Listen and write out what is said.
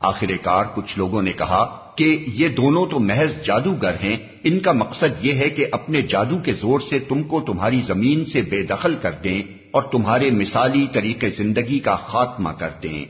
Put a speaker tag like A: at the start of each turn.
A: آخر کار کچھ لوگوں نے کہا کہ یہ دونوں تو محض جادوگر ہیں، ان کا مقصد یہ ہے کہ اپنے جادو کے زور سے تم کو تمہاری زمین سے بے دخل کر دیں اور تمہارے مثالی طریقے زندگی کا خاتمہ کر دیں۔